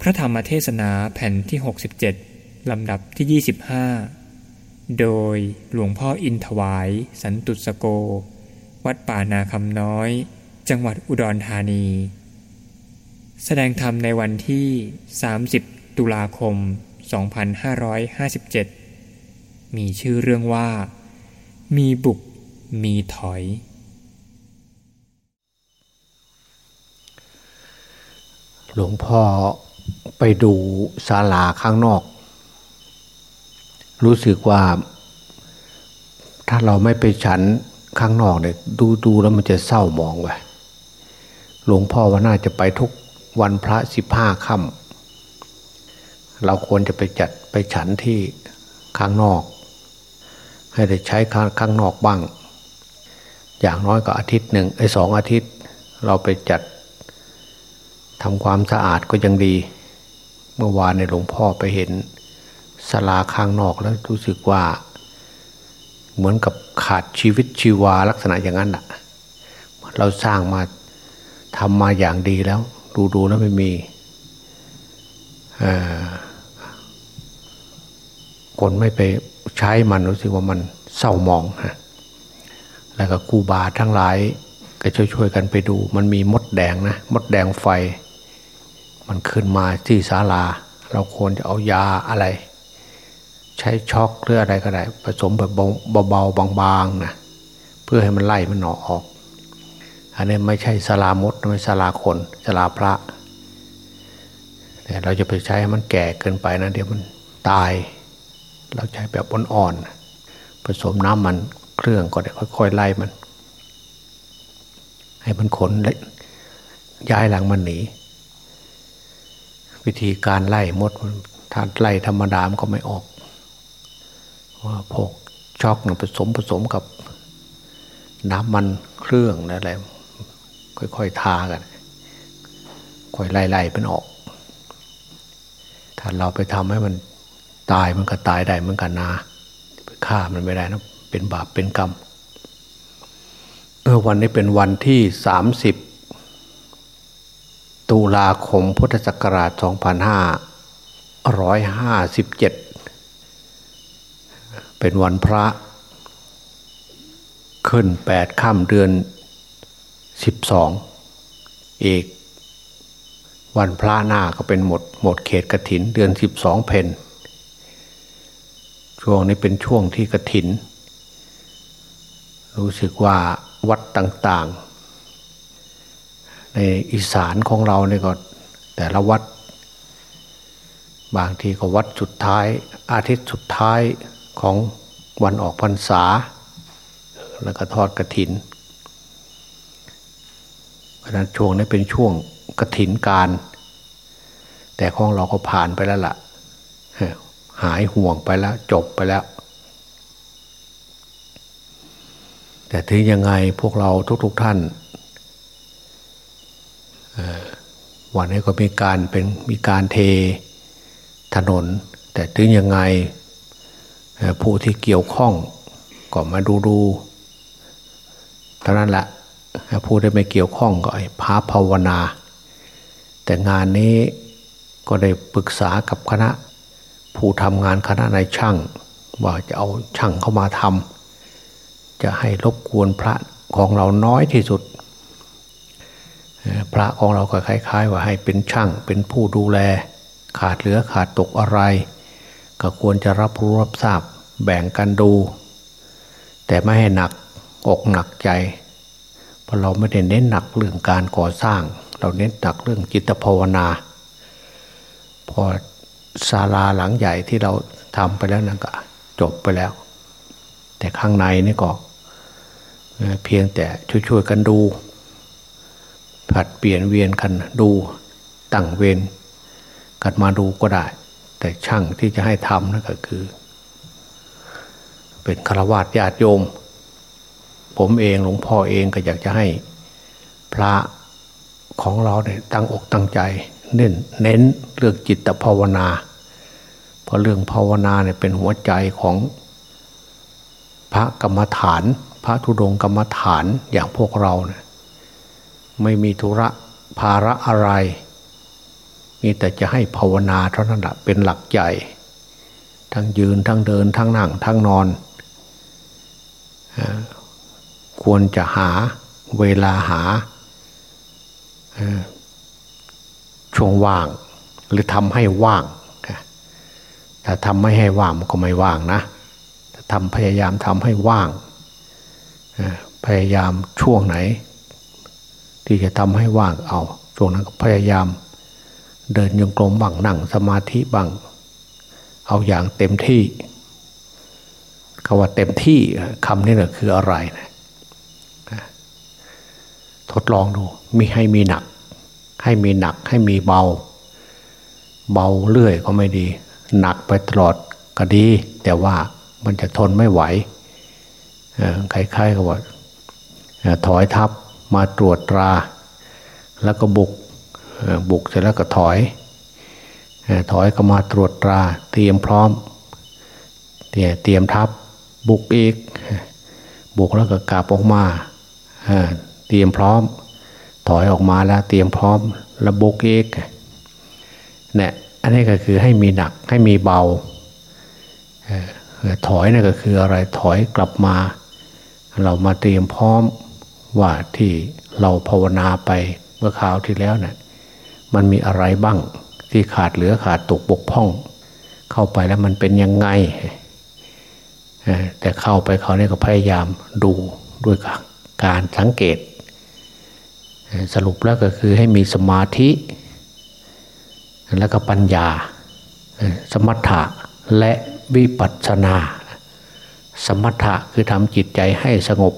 พระธรรมเทศนาแผ่นที่ 67 ลำดับที่ 25 โดยหลวงพ่ออินถวาย สันตุสโก วัดป่านาคำน้อย จังหวัดอุดรธานี แสดงธรรมในวันที่ 30 ตุลาคม 2557 มีชื่อเรื่องว่า มีบุก มีถอยหลวงพ่อ ไปดูศาลาข้างนอก รู้สึกว่า ถ้าเราไม่ไปฉันข้างนอกเนี่ยดูดูแล้วมันจะเศร้ามองไปหลวงพ่อว่าน่าจะไปทุกวันพระสิบห้าค่ำเราควรจะไปจัดไปฉันที่ข้างนอก ให้ได้ใช้ข้างข้างนอกบ้าง อย่างน้อยก็อาทิตย์หนึ่งไอ้สองอาทิตย์ เราไปจัด ทำความสะอาดก็ยังดี เมื่อวานในหลวงพ่อไปเห็นสลาข้างนอกแล้วรู้สึกว่า เหมือนกับขาดชีวิตชีวาลักษณะอย่างนั้นอะเราสร้างมาทำมาอย่างดีแล้ว ดูดูแล้วไม่มีคนไม่ไปใช้มันรู้สึกว่ามันเศร้ามองฮะแล้วก็กูบาทั้งหลายก็ช่วยๆกันไปดู มันมีมดแดงนะ มดแดงไฟ มันขึ้นมาที่ศาลา เราควรจะเอายาอะไร ใช้ช็อกหรืออะไรก็ได้ผสมแบบเบาๆบางๆนะเพื่อให้มันไล่มันหนอออก อันนี้ไม่ใช่สลามดไม่สลาคนสลาพระแต่เราจะไปใช้ให้มันแก่เกินไปนะเดี๋ยวมันตาย เราใช้แบบอ่อนๆผสมน้ำมันเครื่องก็ได้ค่อย ๆ ไล่มัน ให้มันขนย้ายหลังมันหนี วิธีการไล่มดถ้าไล่ธรรมดามก็ไม่ออกว่าพกช็อกผสมผสมกับน้ำมันเครื่องอะไรค่อยๆทากัน ค่อยไล่ๆมันออก ถ้าเราไปทำให้มันตายมันก็ตายได้เหมือนกันนาไปฆ่ามันไม่ได้นะเป็นบาปเป็นกรรมเออวันนี้เป็นวันที่สามสิบ ตุลาคมพุทธศักราชสองพันห้าร้อยห้าสิบเป็นวันพระ ขึ้นแปดค่ำเดือนสิบสองเอกวันพระหน้าก็เป็นหมด หมดเขตกระถินเดือนสิบสองเพนช่วงนี้เป็นช่วงที่กระถิน รู้สึกว่าวัดต่างๆ ในอีสานของเราเนี่ยก็แต่ละวัด บางทีก็วัดสุดท้าย อาทิตย์สุดท้ายของวันออกพรรษา แล้วก็ทอดกระถินเพราะนั้นช่วงนี้เป็นช่วงกระถินการ แต่ของเราก็ผ่านไปแล้วล่ะหายห่วงไปแล้วจบไปแล้ว แต่ถึงยังไงพวกเราทุกๆทท่าน วันนี้ก็มีการเป็นมีการเทถนน แต่ถึงยังไงผู้ที่เกี่ยวข้องก็มาดูดูเท่านั้นแหละผู้ที่ไม่เกี่ยวข้องก็พาภาวนา แต่งานนี้ก็ได้ปรึกษากับคณะ ผู้ทำงานคณะนายช่าง ว่าจะเอาช่างเข้ามาทำจะให้รบกวนพระของเราน้อยที่สุด พระของเราก็คล้าย ๆ ว่าให้เป็นช่างเป็นผู้ดูแล ขาดเหลือขาดตกอะไร ก็ควรจะรับรู้รับทราบแบ่งกันดู แต่ไม่ให้หนักอกหนักใจ เพราะเราไม่ได้เน้นหนักเรื่องการก่อสร้าง เราเน้นหนักเรื่องจิตภาวนา พอศาลาหลังใหญ่ที่เราทำไปแล้วนั่นก็จบไปแล้ว แต่ข้างในนี่ก็เพียงแต่ช่วยๆกันดู ผัดเปลี่ยนเวียนกันดูตั้งเวรกันมาดูก็ได้ แต่ช่างที่จะให้ทำนั่นก็คือ เป็นฆราวาสญาติโยม ผมเองหลวงพ่อเองก็อยากจะให้พระของเราเนี่ยตั้งอกตั้งใจ เน้นเน้นเรื่องจิตภาวนา เพราะเรื่องภาวนาเนี่ยเป็นหัวใจของพระกรรมฐาน พระธุดงกรรมฐานอย่างพวกเราเนี่ย ไม่มีธุระภาระอะไร มีแต่จะให้ภาวนาเท่านั้นแหละเป็นหลักใหญ่ ทั้งยืนทั้งเดินทั้งนั่งทั้งนอน ควรจะหาเวลาหาช่วงว่าง หรือทำให้ว่างถ้าทำไม่ให้ว่างมันก็ไม่ว่างนะถ้าทำพยายามทำให้ว่างพยายามช่วงไหน ที่จะทำให้ว่างเอาช่วงนั้นก็พยายาม เดินยงกลมบ้างนั่งสมาธิบ้างเอาอย่างเต็มที่คำว่าเต็มที่คำนี้นะคืออะไรนะทดลองดูมีให้มีหนัก ให้มีหนักให้มีเบา เบาเรื่อยก็ไม่ดี หนักไปตลอดก็ดี แต่ว่ามันจะทนไม่ไหวคล้ายๆกับว่าถอยทับ มาตรวจตรา แล้วก็บุกบุกเสร็จแล้วก็ถอย ถอยก็มาตรวจตรา เตรียมพร้อมเตรียมทับบุกอีก บุกแล้วก็กลับออกมาเตรียมพร้อม ถอยออกมาแล้วเตรียมพร้อมระบุกอีกเนี่ยอันนี้ก็คือให้มีหนักให้มีเบาถอยนี่ก็คืออะไรถอยกลับมา เรามาเตรียมพร้อม ว่าที่เราภาวนาไปเมื่อคราวที่แล้วเนะี่ยมันมีอะไรบ้างที่ขาดเหลือขาดตกบกพร่อง เข้าไปแล้วมันเป็นยังไง แต่เข้าไปเขาเนี่ยก็พยายามดูด้วยการสังเกต สรุปแล้วก็คือให้มีสมาธิ แล้วก็ปัญญา สมถะและวิปัสสนา สมถะคือทำจิตใจให้สงบ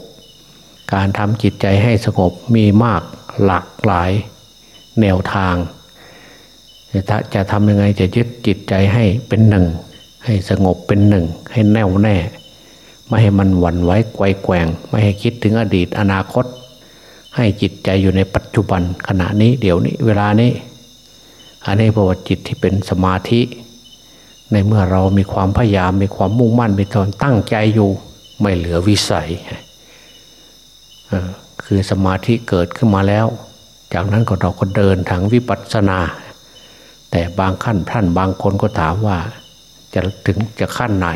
การทำจิตใจให้สงบมีมากหลากหลายแนวทาง จะทำยังไงจะยึดจิตใจให้เป็นหนึ่ง ให้สงบเป็นหนึ่ง ให้แน่วแน่ ไม่ให้มันหวั่นไหวไกวแกว่ง ไม่ให้คิดถึงอดีตอนาคต ให้จิตใจอยู่ในปัจจุบันขณะนี้เดี๋ยวนี้เวลานี้ อันนี้เพระว่าจิตที่เป็นสมาธิ ในเมื่อเรามีความพยายามมีความมุ่งมั่นมีตอนตั้งใจอยู่ ไม่เหลือวิสัย คือสมาธิเกิดขึ้นมาแล้ว จากนั้นก็เราก็เดินทางวิปัสสนา แต่บางขั้นท่านบางคนก็ถามว่า จะถึงจะขั้นไหน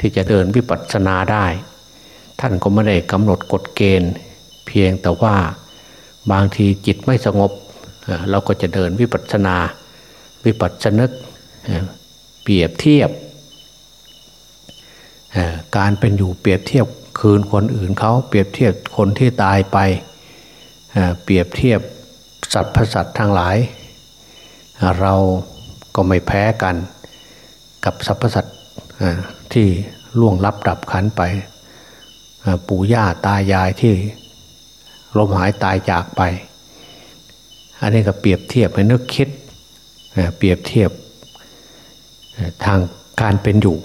ที่จะเดินวิปัสสนาได้ ท่านก็ไม่ได้กำหนดกฎเกณฑ์ เพียงแต่ว่าบางทีจิตไม่สงบ เราก็จะเดินวิปัสสนา วิปัสสนึกเปรียบเทียบการเป็นอยู่เปรียบเทียบ คืนคนอื่นเขาเปรียบเทียบคนที่ตายไปเปรียบเทียบสัตว์พสัตว์ทั้งหลาย เราก็ไม่แพ้กัน กับสรรพสัตว์ที่ล่วงลับดับขันไปปู่ย่าตายายที่ลมหายตายจากไป อันนี้ก็เปรียบเทียบให้นึกคิดเปรียบเทียบทางการเป็นอยู่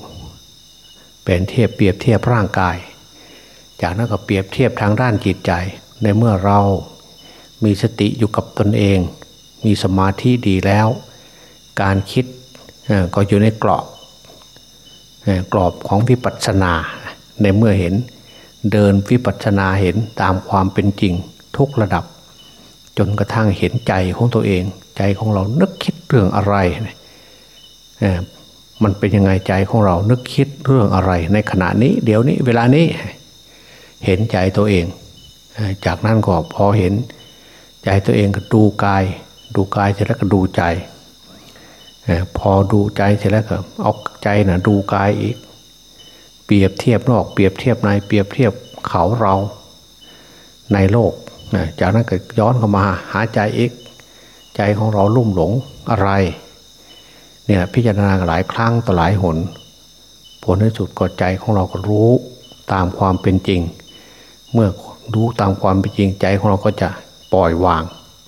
เป็นเทียบเปรียบเทียบร่างกาย จากนั้นก็เปรียบเทียบทางด้านจิตใจ ในเมื่อเรามีสติอยู่กับตนเอง มีสมาธิดีแล้ว การคิดก็อยู่ในกรอบกรอบของวิปัสสนา ในเมื่อเห็นเดินวิปัสสนาเห็นตามความเป็นจริงทุกระดับ จนกระทั่งเห็นใจของตัวเอง ใจของเรานึกคิดเรื่องอะไรมันเป็นยังไงใจของเรานึกคิดเรื่องอะไรในขณะนี้ เดี๋ยวนี้เวลานี้ เห็นใจตัวเอง จากนั้นก็พอเห็นใจตัวเองก็ดูกาย ดูกายเสร็จแล้วก็ดูใจ พอดูใจเสร็จแล้วก็เอาใจนะ่ะดูกายอีก เปรียบเทียบนอกเปรียบเทียบในเปรียบเทียบเขาเราในโลก จากนั้นก็ย้อนเข้ามาหาใจอีก ใจของเราลุ่มหลงอะไร เนี่ยพิจารณาหลายครั้งต่อหลายหน ผลที่สุดก็ใจของเราก็รู้ตามความเป็นจริง เมื่อรู้ตามความเป็นจริงใจของเราก็จะปล่อยวาง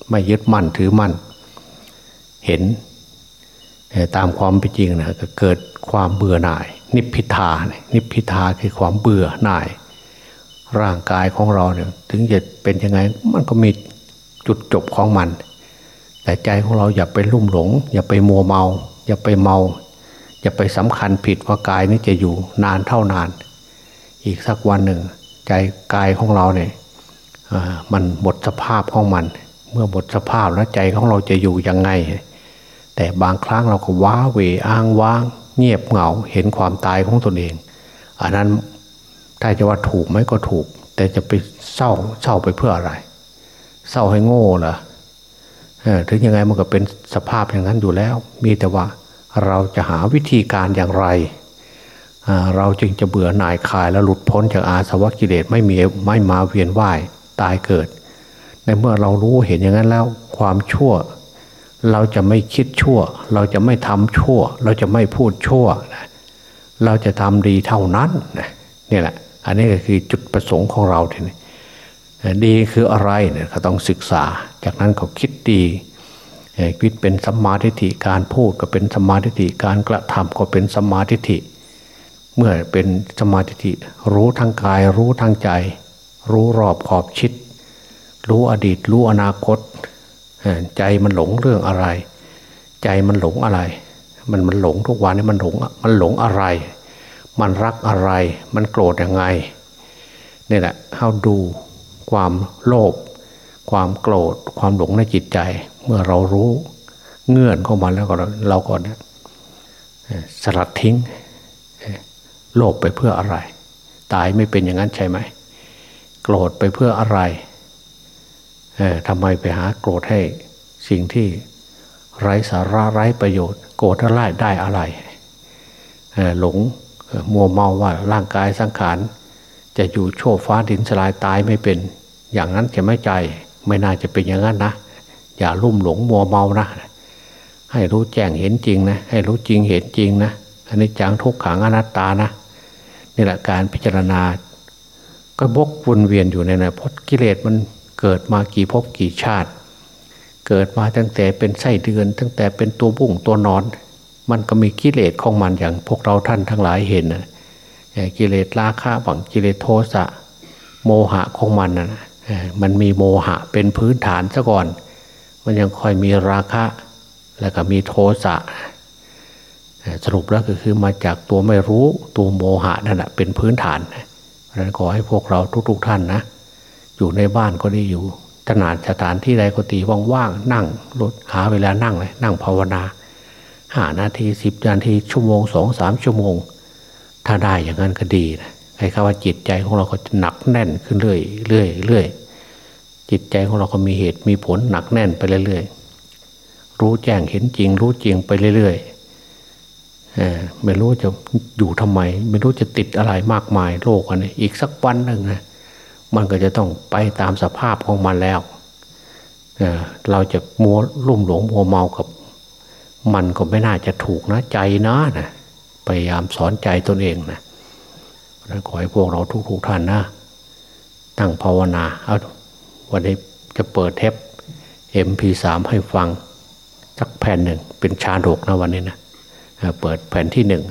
ไม่ยึดมั่นถือมั่น เห็นตามความเป็นจริงนะก็เกิดความเบื่อหน่าย นิพพิทานิพพิทาคือความเบื่อหน่าย ร่างกายของเราเนี่ยถึงจะเป็นยังไงมันก็มีจุดจบของมัน แต่ใจของเราอย่าไปลุ่มหลง อย่าไปมัวเมา อย่าไปเมา อย่าไปสำคัญผิดว่ากายนี้จะอยู่นานเท่านาน อีกสักวันหนึ่ง ใจกายของเราเนี่ยมันหมดสภาพของมัน เมื่อหมดสภาพแล้วใจของเราจะอยู่ยังไง แต่บางครั้งเราก็ว้าเวอ้างว้าง เงียบเหงาเห็นความตายของตนเอง อันนั้นถ้าจะว่าถูกไหมก็ถูก แต่จะไปเศร้าเศร้าไปเพื่ออะไร เศร้าให้โง่เหรอถึงยังไงมันก็เป็นสภาพอย่างนั้นอยู่แล้ว มีแต่ว่าเราจะหาวิธีการอย่างไร เราจึงจะเบื่อหน่ายคายและหลุดพ้นจากอาสวะกิเลสไม่มีไม่มาเวียนว่ายตายเกิด ในเมื่อเรารู้เห็นอย่างนั้นแล้วความชั่ว เราจะไม่คิดชั่ว เราจะไม่ทำชั่ว เราจะไม่พูดชั่ว เราจะทำดีเท่านั้นนี่แหละ อันนี้ก็คือจุดประสงค์ของเราทีนี้ดีคืออะไรเนี่ยเขาต้องศึกษา จากนั้นเขาคิดดีคิดเป็นสัมมาทิฏฐิการพูดก็เป็นสัมมาทิฏฐิการกระทำก็เป็นสัมมาทิฏฐิ เมื่อเป็นสมาทิรู้ทั้งกาย รู้ทั้งใจ รู้รอบขอบชิด รู้อดีต รู้อนาคต ใจมันหลงเรื่องอะไร ใจมันหลงอะไร มันมันหลงทุกวันนี้มันหลงมันหลงอะไร มันรักอะไร มันโกรธยังไงนี่แหละเข้าดูความโลภความโกรธความหลงในจิตใจ เมื่อเรารู้เงื่อนเของมันแล้วก็เราก็นสลัดทิ้ง โลภไปเพื่ออะไร ตายไม่เป็นอย่างนั้นใช่ไหม โกรธไปเพื่ออะไรทำไมไปหาโกรธให้สิ่งที่ไร้สาระไร้ประโยชน์ โกรธอะไรได้อะไรหลงมัวเมาว่าร่างกายสังขารจะอยู่โชว์ฟ้าดินสลายตายไม่เป็น อย่างนั้นจะไม่ใจไม่น่าจะเป็นอย่างนั้นนะ อย่าลุ่มหลงมัวเมานะ ให้รู้แจ้งเห็นจริงนะ ให้รู้จริงเห็นจริงนะอันนี้จังทุกขังอนัตตานะ นี่แหละการพิจารณา ก็บกวนเวียนอยู่ในนั้นเพราะกิเลสมันเกิดมากี่ภพกี่ชาติ เกิดมาตั้งแต่เป็นไส้เดือน ตั้งแต่เป็นตัวบุ้งตัวนอน มันก็มีกิเลสของมันอย่างพวกเราท่านทั้งหลายเห็นนะกิเลสราคะบังกิเลสโทสะโมหะของมันนะมันมีโมหะเป็นพื้นฐานซะก่อน มันยังคอยมีราคะ แล้วก็มีโทสะ สรุปแล้วก็คือมาจากตัวไม่รู้ตัวโมหะนั่นแหะเป็นพื้นฐานเพราะนั้นขอให้พวกเราทุก ๆ ท่านนะ อยู่ในบ้านก็ดีอยู่ขนาดสถานที่ใดก็ตีว่างๆนั่งรถหาเวลานั่งเลยนั่งภาวนาห้านาทีสิบนาทีชั่วโมงสองสามชั่วโมง ถ้าได้อย่างนั้นก็ดีนะใครคำว่าจิตใจของเราก็จะหนักแน่นขึ้นเรื่อยเรื่อยเรื่อยจิตใจของเราก็มีเหตุมีผลหนักแน่นไปเรื่อยๆรู้แจ้งเห็นจริง รู้จริงไปเรื่อยๆ ไม่รู้จะอยู่ทำไม ไม่รู้จะติดอะไรมากมายโลกอันนี้อีกสักวันหนึ่งนะมันก็จะต้องไปตามสภาพของมันแล้วเราจะมัวลุ่มหลงมัวเมากับ มันก็ไม่น่าจะถูกนะใจนะนะพยายามสอนใจตนเองนะขอให้พวกเราทุกๆท่านนะตั้งภาวนาเอาวันนี้จะเปิดเทป MP3 ให้ฟังสักแผ่นหนึ่งเป็นชาดกนะวันนี้นะ เปิดแผ่นที่หนึ่ง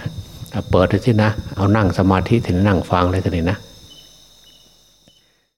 เปิดที่นะ เอานั่งสมาธิถึงนั่งฟังเลยทีนี้นะ